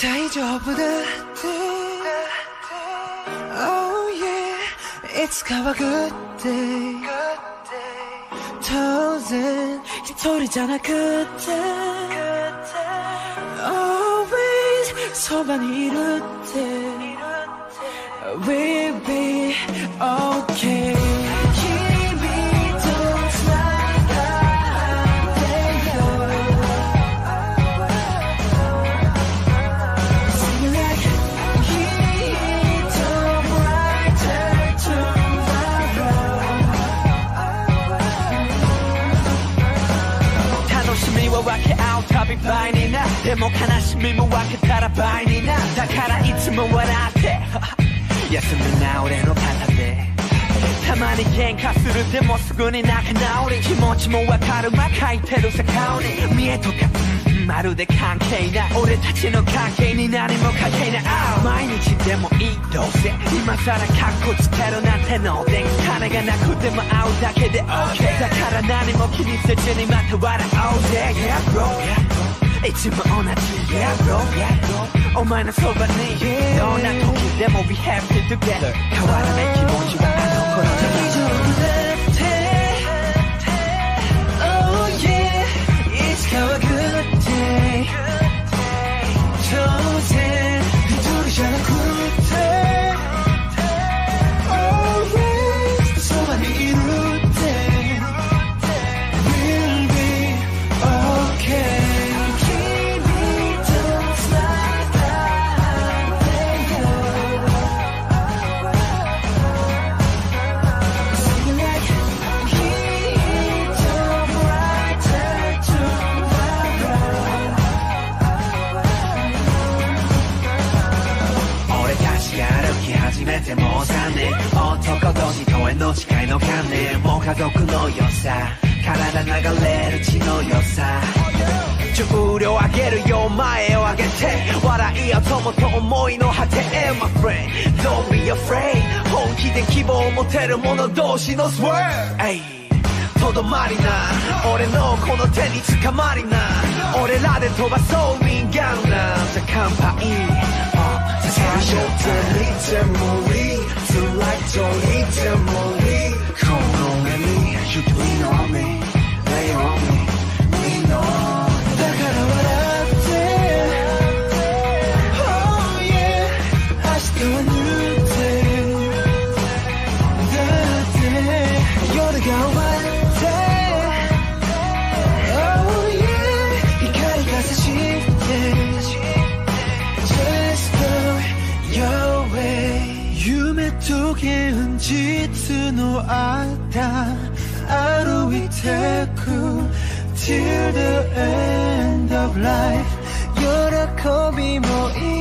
大丈夫だって Oh yeah いつかは Good day 当然一人じゃなくて Always そばにいるって We'll be okay 分け合うたび倍にな。でも悲しみも分けたら倍にな。だからいつも笑って。休みな俺の肩でたまに喧嘩するでもすぐに仲直り。気持ちもわかるま書いてるさ顔に。見えとか。まるで関係ない。俺たちの関係に何も関係ない。毎日でもいいどうせ。今さらカッコつけるなんてので。金がなくても会うだけで OK だから何も気にせずにまた笑おうぜ。 잊으면 어나지 Yeah bro, yeah bro Oh my 난 속았니 너나 독일 데모 we happy together. の観念も家族の良さ。体流れる血の良さ。重量上げるよ前を上げて笑いよ友と思いの果て。My friend Don't be afraid 本気で希望を持てる者同士の swear ey とどまりな。俺のこの手に捕まりな。俺らで飛ばそうウィンガンなんて乾杯させるよ見てもいい 게은 짓은 오아다 하루 이태쿠 Till the end of life. 여러 컵이 모인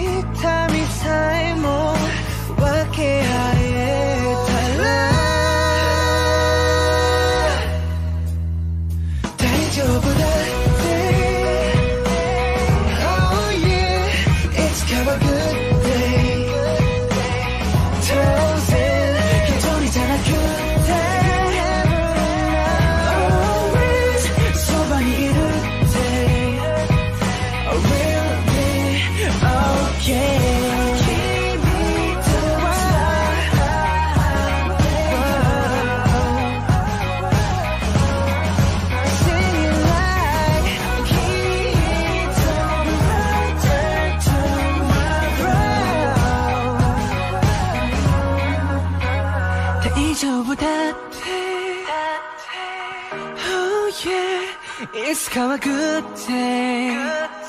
tomorrow 大丈夫だって Oh yeah いつかは Good day Hey